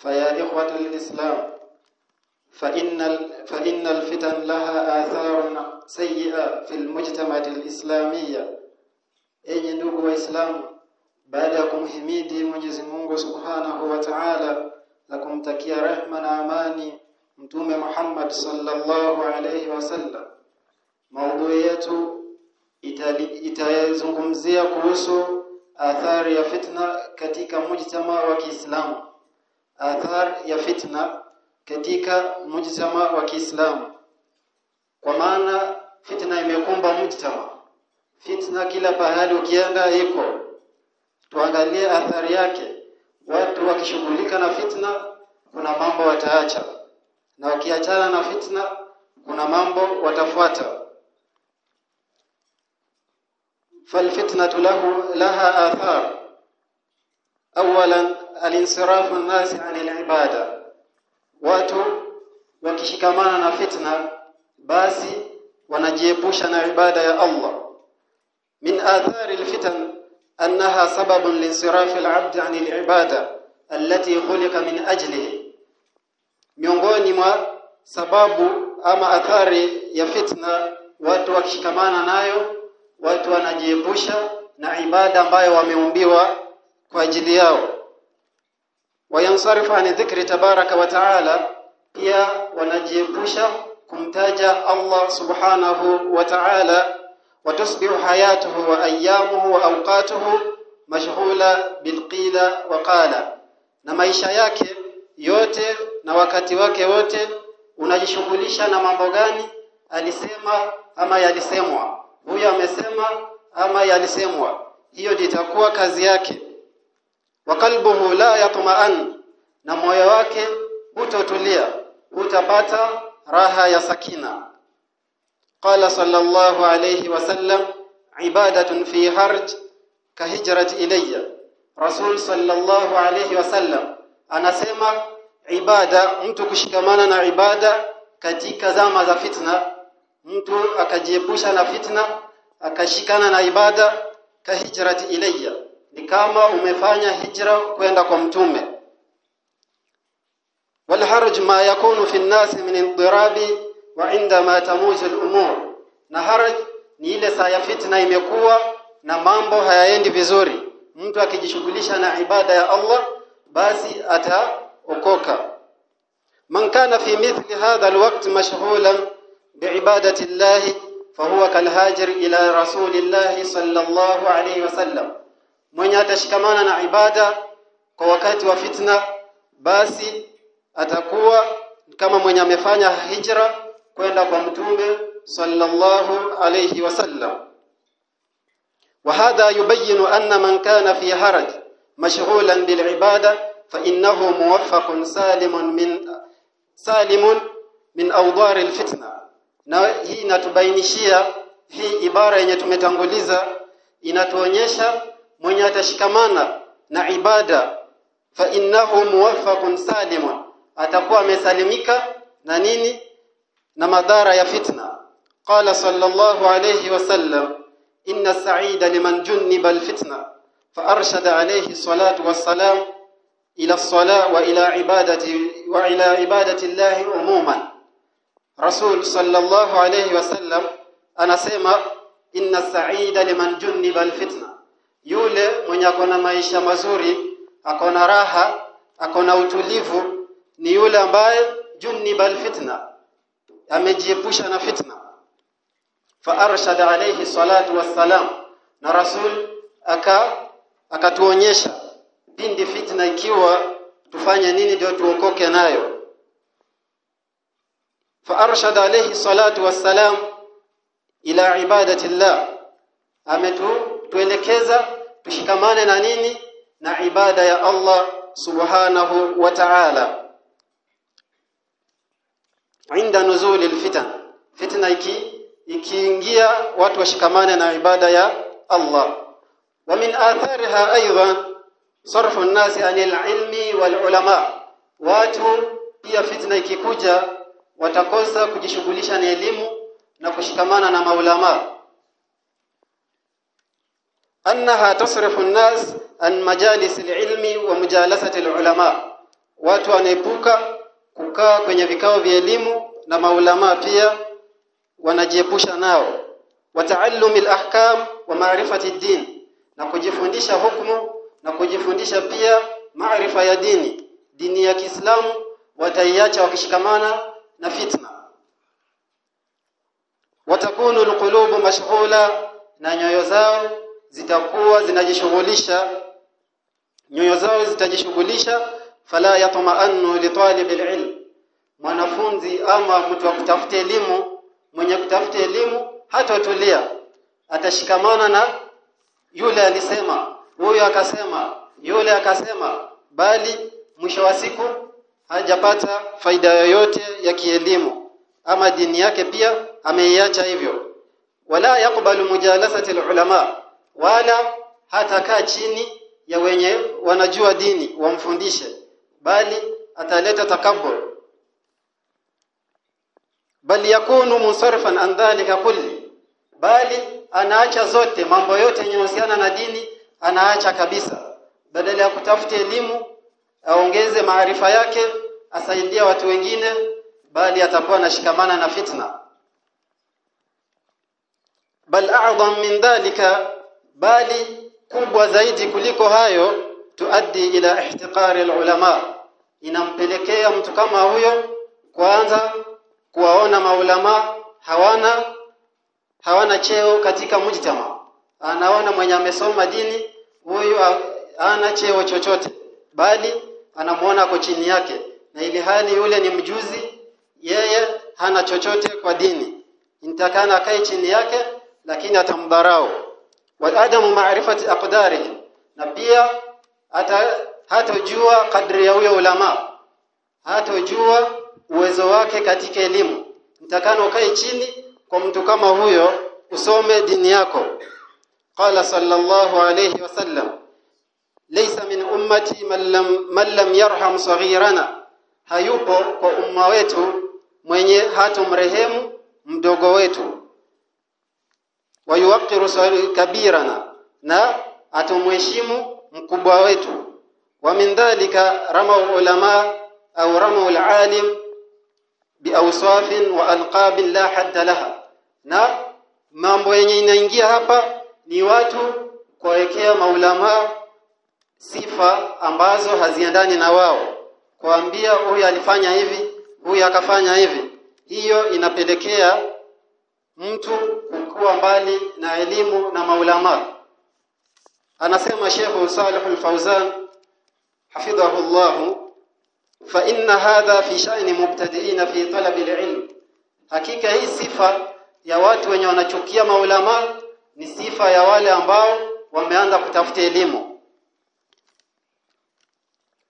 فيا إخوة الإسلام فإن فإن الفتن لها آثار سيئة في المجتمع الإسلامية enyi ndugu waislamu baada ya kumhimidi Mwenyezi Mungu Subhanahu wa Ta'ala na kumtakia rehma na amani mtume Muhammad sallallahu alayhi wasallam maudhui yetu itazungumzia kuhusu athari ya fitna katika mujtama wa Kiislamu athar ya fitna katika mujtama wa Kiislamu. Kwa maana fitna imekumba mujtama. Fitna kila pahali ukienda iko. Tuangalie athari yake. Watu wakishughulika na fitna kuna mambo wataacha. Na wakiachana na fitna kuna mambo watafuata. Falfitnatu lahu laha athar awalan alinsirafu nasi anil ibada watu wakishikamana na fitna basi wanajiepusha na ibada ya Allah. Min athari alfitan annaha sababun linsirafi alabd anil ibada allati khuliqa min ajlihi. Miongoni mwa sababu ama athari ya fitna watu wakishikamana nayo watu wanajiepusha na ibada ambayo wameumbiwa kwa ajili yao. Wayansarifu an dhikri tabaraka wa taala pia wanajiepusha kumtaja Allah subhanahu wa ta'ala watasbihu hayatuhu wa ayyamuhu wa awqatuhu mashghula bilqila wa qala. Na maisha yake yote na wakati wake wote unajishughulisha na mambo gani? Alisema ama yalisemwa? Huyo amesema ama yalisemwa? Hiyo itakuwa kazi yake wa la yatma'an. Na moyo wake hutotulia hutapata raha ya sakina. Qala sallallahu alayhi wasallam ibadatun fi harj kahijrat ilayya. Rasul sallallahu alayhi wasallam anasema ibada mtu kushikamana na ibada katika zama za fitna mtu akajiepusha na fitna akashikana na ibada kahijrat ilayya ni kama umefanya hijra kwenda kwa mtume والحرج ما يكون في الناس من اضطراب وعندما تموج الأمور na haraj ni ile saa ya fitna imekuwa na mambo hayaendi vizuri mtu akijishughulisha na ibada ya Allah basi ataokoka man kana fi mithli hadha alwaqt mashghulan biibadati Allah fahuwa kalhajir ila rasulillah sallallahu alayhi wasallam mwenye atashikamana na ibada kwa wakati wa fitna basi atakuwa kama mwenye amefanya hijra kwenda kwa mtume sallallahu alayhi wasallam وهذا يبين أن من كان في هرج مشغولا بالعبادة فإنه موفق سالم من سالم من أوضار الفتنة na hii inatubainishia hii ibara yenye tumetanguliza inatuonyesha mwenye atashikamana na ibada fa innahu muwaffaqun salimun atakuwa amesalimika na nini na madhara ya fitna qala sallallahu alayhi wasallam inna sa'ida liman junniba alfitna fa arshada alayhi salatu wassalam ila as-salah wa ila ibadati wa ila ibadati Allah umuman rasul sallallahu alayhi wasallam anasema inna sa'ida liman junniba alfitna yule mwenye akona maisha mazuri akona raha akona utulivu ni yule ambaye junniba alfitna amejiepusha na fitna. Fa arshad alayhi salatu wassalam na rasul aka akatuonyesha pindi fitna ikiwa tufanye nini ndio tuokoke nayo. Fa arshad alayhi salatu wassalam ila ibadati llah ametuelekeza tushikamane na nini? Na ibada ya Allah subhanahu wa ta'ala. Inda nuzuli alfitan fitna iki ikiingia watu washikamane na ibada ya Allah. Wa min athariha aidan sarfu an-nas anil ilmi wal ulama. Watu pia fitna ikikuja watakosa kujishughulisha na elimu na kushikamana na maulama annaha تصرف an-nas an majalis al-ilmi wa mujalasati al-ulama watu wanaepuka kukaa kwenye vikao vya elimu na maulama pia wanajiepusha nao. Wataallumi al-ahkam wa maarifati ad-din na kujifundisha hukumu na kujifundisha pia maarifa ya dini. Dini ya Kiislamu wataiacha wakishikamana na fitna. Watakunu alqulubu mashghula na nyoyo zao zitakuwa zinajishughulisha nyoyo zao zitajishughulisha fala yatma'annu li talib ilm. Mwanafunzi ama mtu wa kutafuta elimu mwenye kutafuta elimu hatotulia. Atashikamana na yule alisema huyo akasema yule akasema bali mwisho wa siku hajapata faida yoyote ya kielimu ama dini yake pia ameiacha hivyo. Wala yakbalu mujalasati ulama wala hatakaa chini ya wenye wanajua dini wamfundishe bali ataleta takabbur. Bali yakunu munsarifan an dhalika kulli bali anaacha zote mambo yote yanayohusiana na dini anaacha kabisa. Badala ya kutafuta elimu aongeze maarifa yake asaidia watu wengine bali atakuwa anashikamana na fitna. Bal a'dham min dhalika bali kubwa zaidi kuliko hayo tuaddi ila ihtiqari ulama inampelekea mtu kama huyo kwanza kuwaona maulama hawana hawana cheo katika mujtama. Anaona mwenye amesoma dini huyu hana cheo chochote. Bali anamuona kwa chini yake. Na ili hali yule ni mjuzi yeye hana chochote kwa dini. Intakana akae chini yake lakini atamdharau wa adamu maarifati aqdari na pia hata hatojua kadri ya huyo ulama hatojua uwezo wake katika elimu. Mtakano ukae chini kwa mtu kama huyo usome dini yako. Qala sallallahu alayhi wasallam laysa min ummati man lam, man lam yarham saghirana. Hayupo kwa umma wetu mwenye hatomrehemu mdogo wetu wayuwaqiru kabirana na atumheshimu mkubwa wetu. Wa min dhalika rama ulama au rama alalim biawsafin wa alqabin la hadda laha. Na mambo yenye inaingia hapa ni watu kuwekea maulama sifa ambazo haziendani na wao. Kuambia huyu alifanya hivi huyu akafanya hivi. Hiyo inapelekea mtu kuwa mbali na elimu na maulama. Anasema Sheikh Salih Al-Fauzan hafidhahullah fa inna hadha fi sha'ni mubtadi'in fi talab al-ilm. Hakika hii sifa ya watu wenye wanachukia maulama ni sifa ya wale ambao wameanza kutafuta elimu.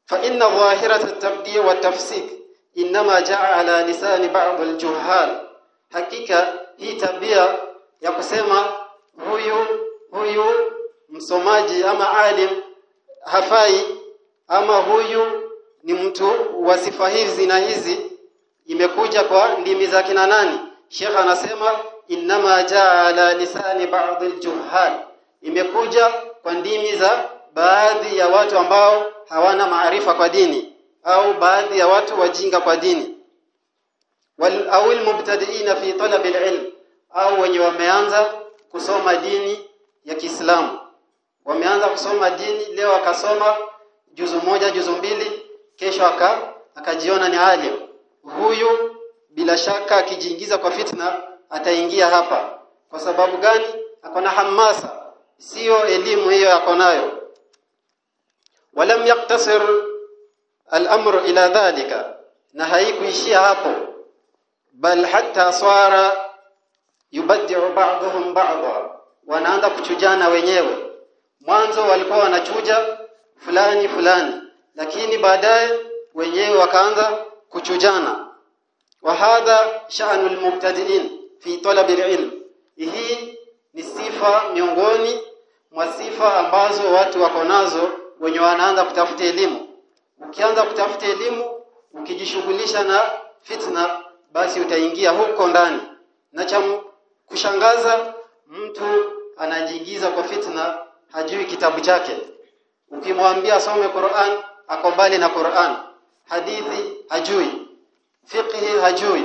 Fa inna dhahirat at-tabdi' wa tafsik inma jaa ala lisani ba'd al-juhal. Hakika hii tabia ya kusema huyu huyu msomaji ama alim hafai ama huyu ni mtu wa sifa hizi na hizi imekuja kwa ndimi za kina nani? Sheikh anasema inma jaa ala lisani ba'd al-juhal. Imekuja kwa ndimi za baadhi ya watu ambao hawana maarifa kwa dini au baadhi ya watu wajinga kwa dini. Wal awil mubtadi'ina fi talab alilm au wenye wameanza kusoma dini ya Kiislamu. Wameanza kusoma dini leo akasoma juzu moja juzu mbili kesho aka akajiona ni alim. Huyu bila shaka akijiingiza kwa fitna ataingia hapa. Kwa sababu gani? Akona hamasa. Sio elimu hiyo ako nayo. Walam yaktasir al-amru ila dhalika. Na haikuishia hapo. Bal hatta swara yubaddi'u ba'dhum ba'dha. Wanaanza kuchujana wenyewe. Mwanzo walikuwa wanachuja fulani fulani. Lakini baadaye wenyewe wakaanza kuchujana. Wa hadha sha'nu almubtadi'in fi talab alilm hii ni sifa miongoni mwa sifa ambazo watu wako nazo wenye wanaanza kutafuta elimu. Ukianza kutafuta elimu ukijishughulisha na fitna basi utaingia huko ndani. Na cha kushangaza mtu anajiingiza kwa fitna hajui kitabu chake. Ukimwambia asome Qur'an ako mbali na Qur'an. Hadithi hajui fiqh hajui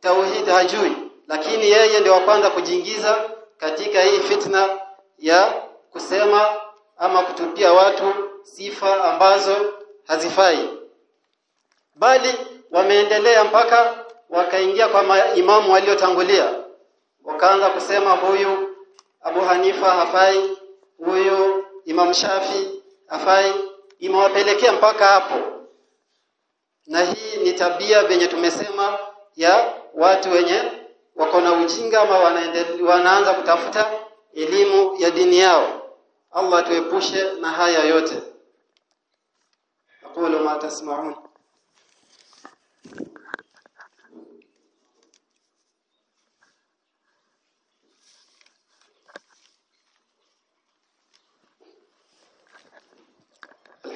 tauhid hajui. Lakini yeye ndio wa kwanza kujiingiza katika hii fitna ya kusema ama kutupia watu sifa ambazo hazifai. Bali wameendelea mpaka wakaingia kwa maimamu waliotangulia wakaanza kusema huyu Abu Hanifa hafai huyu Imam Shafi hafai. Imewapelekea mpaka hapo. Na hii ni tabia venye tumesema ya watu wenye wako na ujinga ama wanaanza kutafuta elimu ya dini yao. Allah tuepushe na haya yote. Aqulu ma tasma'un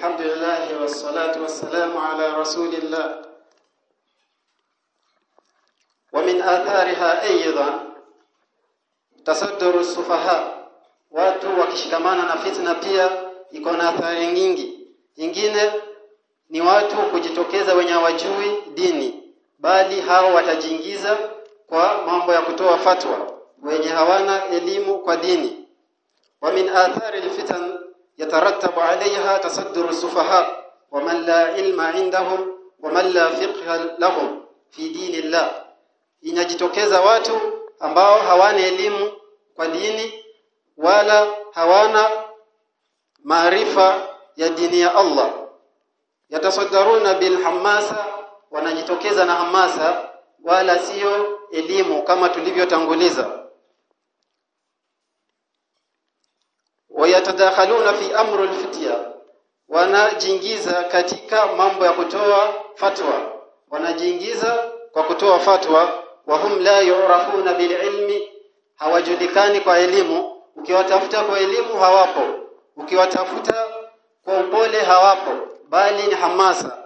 الحمد لله والصلاة والسلام على رسول الله ومن آثارها أيضا تصدر السفهاء watu wakishikamana na fitna pia iko na athari nyingi nyingine ni watu kujitokeza wenye hawajui dini bali hao watajiingiza kwa mambo ya kutoa fatwa wenye hawana elimu kwa dini wa min athari alfitan yatarattabu alayha tasaddur السفهاء ومن لا علم عندهم ومن لا فقه لهم في دين الله inajitokeza watu ambao hawana elimu kwa dini wala hawana maarifa ya dini ya Allah yatasaddaruna bil hamasa wanajitokeza na hamasa wala sio elimu kama tulivyotanguliza Wayatadakhaluna fi amri alfitya wanajiingiza katika mambo ya kutoa fatwa. Wanajiingiza kwa kutoa fatwa. Wahum la yu'rafuna bililmi hawajulikani kwa elimu. Ukiwatafuta kwa elimu hawapo. Ukiwatafuta kwa upole hawapo. Bali ni hamasa.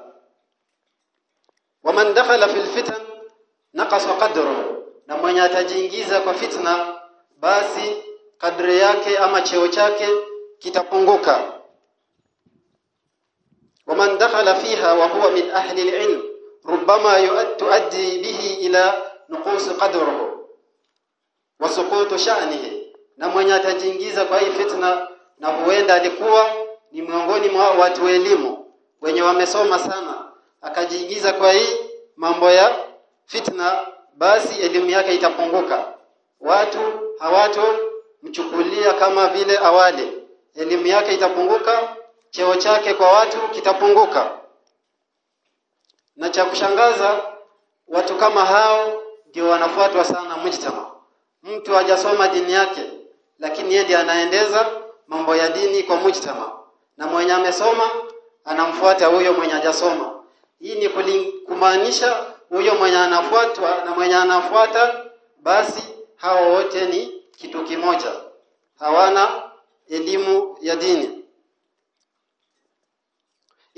Waman dakhala fil fitan naqasa qadruhu. Na mwenye atajiingiza kwa fitna basi kadri yake ama cheo chake kitapunguka. Waman dakhala fiha wa huwa min ahli alilm rubbama yuaddi bihi ila nuqus qadruhu wa suqut sha'nihi na mwenye atajiingiza kwa hii fitna na huenda alikuwa ni miongoni mwa watu elimu wenye wamesoma sana akajiingiza kwa hii mambo ya fitna basi elimu yake itapunguka. Watu hawato mchukulia kama vile awali. Elimu yake itapunguka cheo chake kwa watu kitapunguka. Na cha kushangaza watu kama hao ndio wanafuatwa sana mujtama. Mtu hajasoma dini yake lakini yeye ndiye anaendeza mambo ya dini kwa mujtama. Na mwenye amesoma anamfuata huyo mwenye hajasoma. Hii ni kumaanisha huyo mwenye anafuatwa na mwenye anafuata basi hao wote ni kitu kimoja hawana elimu ya dini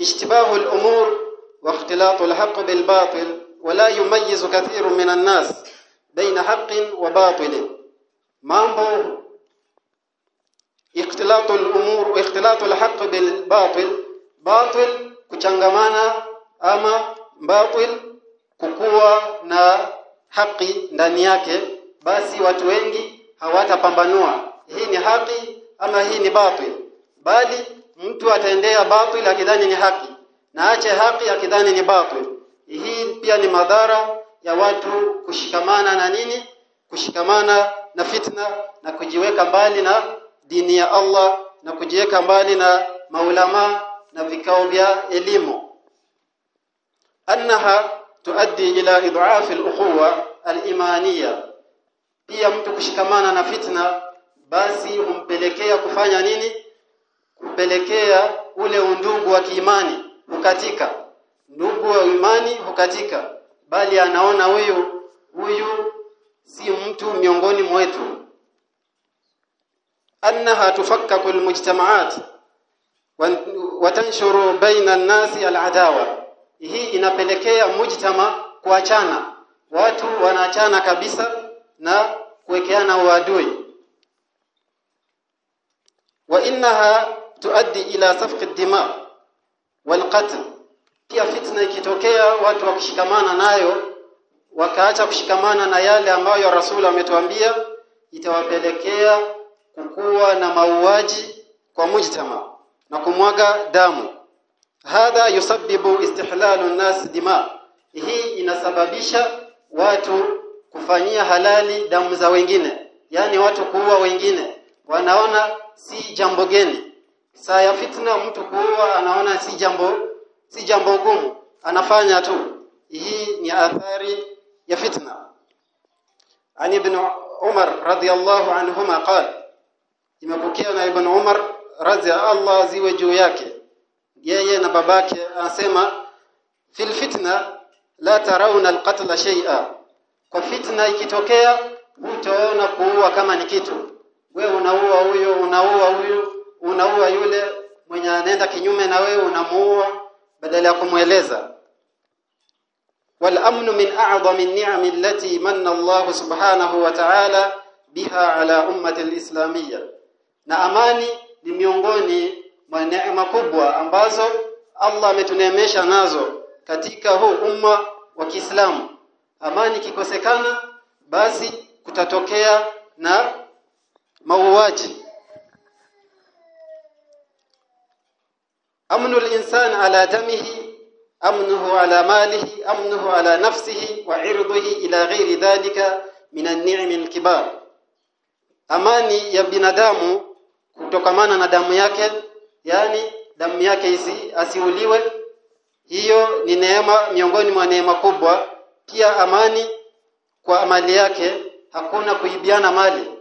اشتباه الأمور واختلاط الحق بالباطل ولا يميز كثير من الناس بين حق وباطل mambo اختلاط الامور واختلاط الحق بالباطل باطل kuchangamana ama batil kukuwa na haki ndani yake basi watu wengi hawatapambanua. Hii ni haki ama hii ni batil? Bali mtu ataendea batil akidhani ni haki na ache haki akidhani ni batil. Hii pia ni madhara ya watu kushikamana na nini? Kushikamana na fitna na kujiweka mbali na dini ya Allah na kujiweka mbali na maulama na vikao vya elimu. Annaha tuaddi ila idhaf al-ukhuwa al-imaniya pia mtu kushikamana na fitna basi humpelekea kufanya nini? Kupelekea ule undugu wa kiimani hukatika. Ndugu wa imani hukatika bali anaona huyu huyu si mtu miongoni mwetu. Annaha tufakkaku almujtamaat watanshuru baina an-nasi al-adawa. Hii inapelekea mujtama kuachana. Watu wanaachana kabisa na kuwekeana uadui. Wa innaha tuaddi ila safki ad-dima wal qatl. Pia fitna ikitokea watu wakishikamana nayo wakaacha kushikamana na yale ambayo Rasul ametuambia itawapelekea kukuwa na mauaji kwa mujtama na kumwaga damu. Hadha yusabbibu istihlalu an-nas dima. Hii inasababisha watu kufanyia halali damu za wengine yani watu kuua wengine wanaona si jambo geni. Saa ya fitna mtu kuua anaona si jambo si jambo gumu anafanya tu. Hii ni athari ya fitna. Ani ibn Umar radiyallahu anhuma قال imepokea na ibn Umar radhi Allah ziwe juu yake. Yeye na babake anasema fil fitna la tarawna alqatla shay'a kwa fitna ikitokea, hutaona kuua kama ni kitu. We unaua huyo, unaua huyo unaua yule mwenye anaenda kinyume na wewe, unamuua badala ya kumweleza. والامن من min النعم التي من manna سبحانه subhanahu بها على biha الاسلاميه ummati alislamiyya, na amani ni miongoni mwa neema kubwa ambazo Allah ametuneemesha nazo katika huu umma wa Kiislamu amani ikikosekana basi kutatokea na mauaji. Amnu al-insan ala damihi amnuhu ala malihi amnuhu ala nafsihi wa irdhihi ila ghairi dhalika min an-ni'am al-kibar. Amani ya binadamu kutokamana na damu yake yani damu yake isi asiuliwe. Hiyo ni neema miongoni mwa neema kubwa pia amani kwa amali yake hakuna kuibiana mali.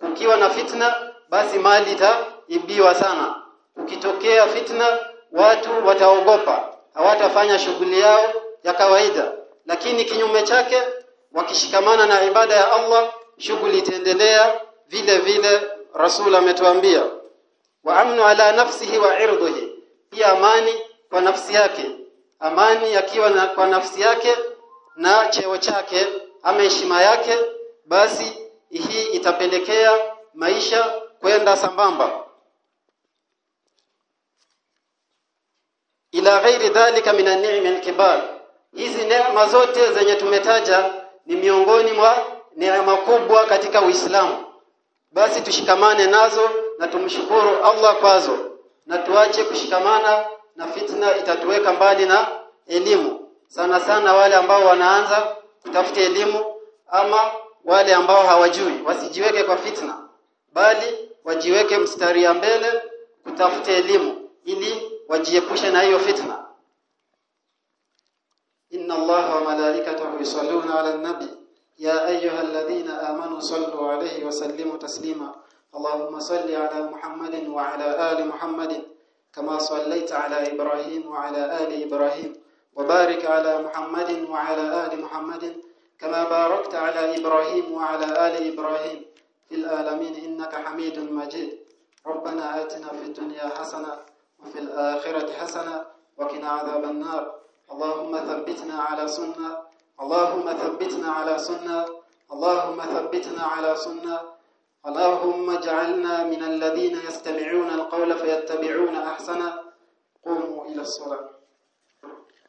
Kukiwa na fitna basi mali itaibiwa sana. Ukitokea fitna watu wataogopa hawatafanya shughuli yao ya kawaida. Lakini kinyume chake wakishikamana na ibada ya Allah shughuli itaendelea vile vile rasul ametuambia. Wa amnu ala nafsihi wa irdihi pia amani kwa nafsi yake. Amani akiwa na, kwa nafsi yake na cheo chake ama heshima yake basi hii itapelekea maisha kwenda sambamba. Ila ghairi dhalika min an-ni'am al-kibar. Hizi neema zote zenye tumetaja ni miongoni mwa neema kubwa katika Uislamu. Basi tushikamane nazo na tumshukuru Allah kwazo. Na tuache kushikamana na fitna itatuweka mbali na elimu sana sana wale ambao wanaanza kutafuta elimu ama wale ambao hawajui wasijiweke kwa fitna bali wajiweke mstari ya mbele kutafuta elimu ili wajiepushe na hiyo fitna. Inna allaha wa malaikatahu yusalluna ala nabi. Ya ayuha alladhina amanu sallu alayhi wa sallimu taslima. Allahumma salli ala muhammadin wa ala ali muhammadin kama sallaita ala ibrahim wa ala ali ibrahim. وبارك على محمد وعلى آل محمد كما باركت على إبراهيم وعلى آل إبراهيم في العالمين إنك حميد مجيد. ربنا آتنا في الدنيا حسنة وفي الآخرة حسنة وقنا عذاب النار. اللهم ثبتنا على سنة. اللهم ثبتنا على سنة. اللهم ثبتنا على سنة. اللهم اجعلنا من الذين يستمعون القول فيتبعون أحسنه. قوموا إلى الصلاة.